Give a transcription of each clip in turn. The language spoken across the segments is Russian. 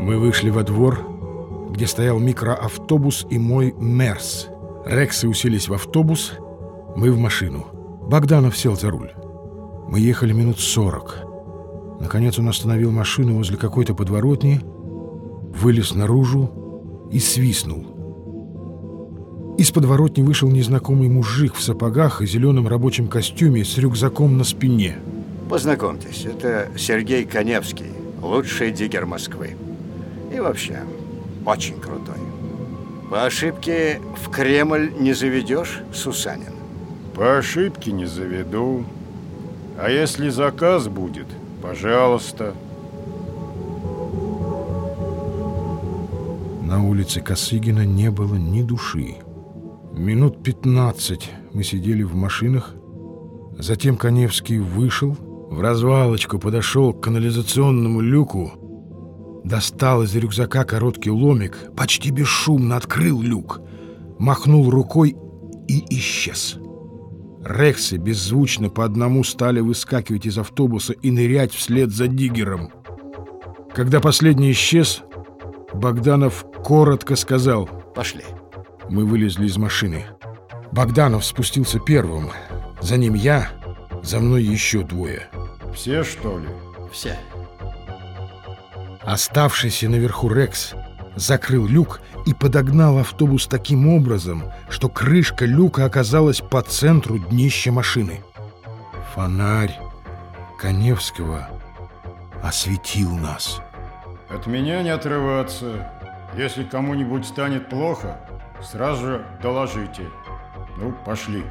Мы вышли во двор, где стоял микроавтобус и мой Мерс. Рексы уселись в автобус, мы в машину. Богданов сел за руль. Мы ехали минут сорок. Наконец он остановил машину возле какой-то подворотни, вылез наружу и свистнул. Из подворотни вышел незнакомый мужик в сапогах и зеленом рабочем костюме с рюкзаком на спине. Познакомьтесь, это Сергей Коневский, лучший диггер Москвы. И вообще, очень крутой. По ошибке в Кремль не заведешь, Сусанин? По ошибке не заведу. А если заказ будет, пожалуйста. На улице Косыгина не было ни души. Минут пятнадцать мы сидели в машинах. Затем Коневский вышел, в развалочку подошел к канализационному люку, достал из рюкзака короткий ломик, почти бесшумно открыл люк, махнул рукой и исчез. Рексы беззвучно по одному стали выскакивать из автобуса и нырять вслед за диггером. Когда последний исчез, Богданов коротко сказал «Пошли». Мы вылезли из машины. Богданов спустился первым. За ним я, за мной еще двое. Все, что ли? Все. Оставшийся наверху Рекс закрыл люк и подогнал автобус таким образом, что крышка люка оказалась по центру днища машины. Фонарь Коневского осветил нас. От меня не отрываться. Если кому-нибудь станет плохо, сразу же доложите. Ну, пошли.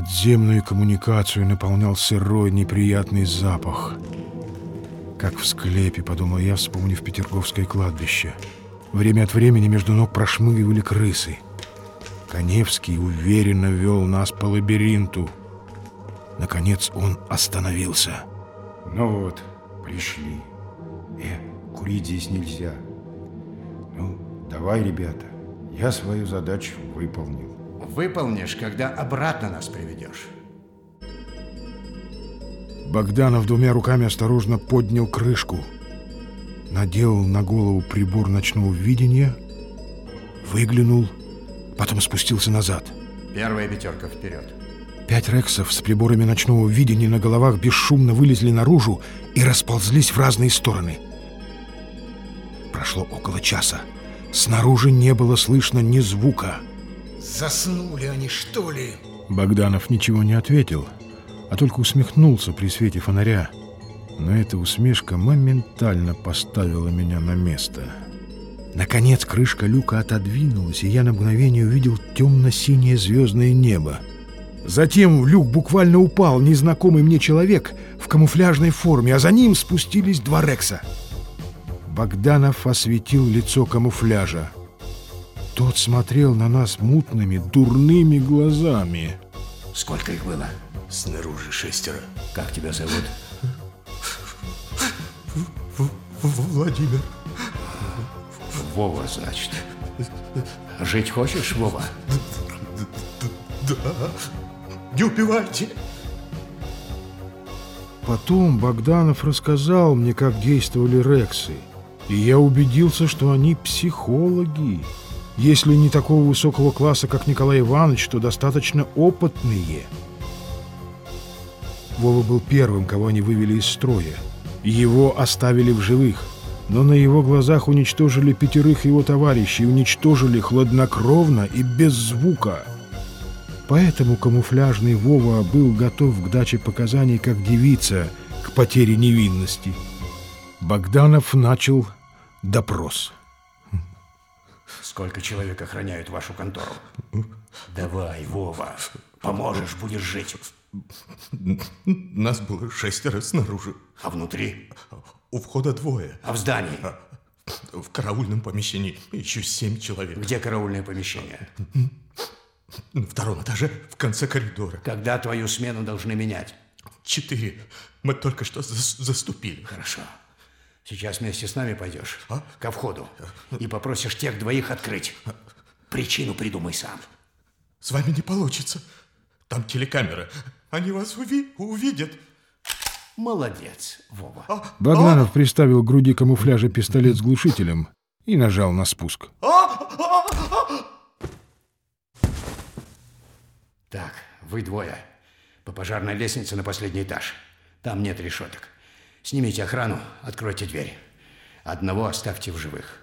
Подземную коммуникацию наполнял сырой неприятный запах. Как в склепе, подумал я, вспомнив Петерговское кладбище. Время от времени между ног прошмыгивали крысы. Коневский уверенно вел нас по лабиринту. Наконец он остановился. Ну вот, пришли. Э, курить здесь нельзя. Ну, давай, ребята, я свою задачу выполнил. Выполнишь, когда обратно нас приведешь. Богданов двумя руками осторожно поднял крышку, наделал на голову прибор ночного видения, выглянул, потом спустился назад. Первая пятерка вперед. Пять рексов с приборами ночного видения на головах бесшумно вылезли наружу и расползлись в разные стороны. Прошло около часа. Снаружи не было слышно ни звука. Заснули они, что ли? Богданов ничего не ответил, а только усмехнулся при свете фонаря. Но эта усмешка моментально поставила меня на место. Наконец крышка люка отодвинулась, и я на мгновение увидел темно-синее звездное небо. Затем в люк буквально упал незнакомый мне человек в камуфляжной форме, а за ним спустились два рекса. Богданов осветил лицо камуфляжа. Тот смотрел на нас мутными, дурными глазами. Сколько их было? Снаружи шестеро. Как тебя зовут? Владимир. Вова, значит. Жить хочешь, Вова? Да. Не убивайте. Потом Богданов рассказал мне, как действовали рексы. И я убедился, что они психологи. Если не такого высокого класса, как Николай Иванович, то достаточно опытные. Вова был первым, кого они вывели из строя. Его оставили в живых, но на его глазах уничтожили пятерых его товарищей, уничтожили хладнокровно и без звука. Поэтому камуфляжный Вова был готов к даче показаний как девица к потере невинности. Богданов начал допрос. Сколько человек охраняют вашу контору? Давай, Вова, поможешь, будешь жить. Нас было шестеро снаружи. А внутри? У входа двое. А в здании? В караульном помещении еще семь человек. Где караульное помещение? На втором этаже, в конце коридора. Когда твою смену должны менять? Четыре. Мы только что за- заступили. Хорошо. Сейчас вместе с нами пойдешь А? ко входу и попросишь тех двоих открыть. Причину придумай сам. С вами не получится. Там телекамера. Они вас уви увидят. Молодец, Вова. Богданов приставил к груди камуфляжа пистолет с глушителем и нажал на спуск. Так, вы двое. По пожарной лестнице на последний этаж. Там нет решеток. Снимите охрану, откройте дверь. Одного оставьте в живых.